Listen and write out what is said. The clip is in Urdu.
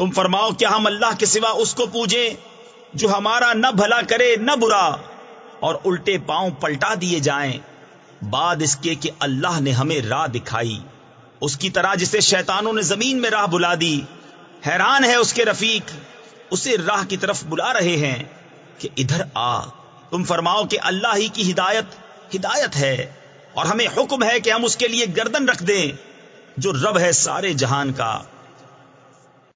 تم فرماؤ کیا ہم اللہ کے سوا اس کو پوجیں جو ہمارا نہ بھلا کرے نہ برا، اور الٹے پاؤں پلٹا دیے جائیں۔ بعد اس کے کہ اللہ نے ہمیں راہ دکھائی۔ اس کی طرح جسے شیطانوں نے زمین میں راہ بلا دی۔ حیران ہے اس کے رفیق۔ اسے راہ کی طرف بلا رہے ہیں کہ ادھر آ۔ تم فرماؤ کہ اللہ ہی کی ہدایت ہدایت ہے۔ اور ہمیں حکم ہے کہ ہم اس کے لیے گردن رکھ دیں، جو رب ہے سارے جہان کا۔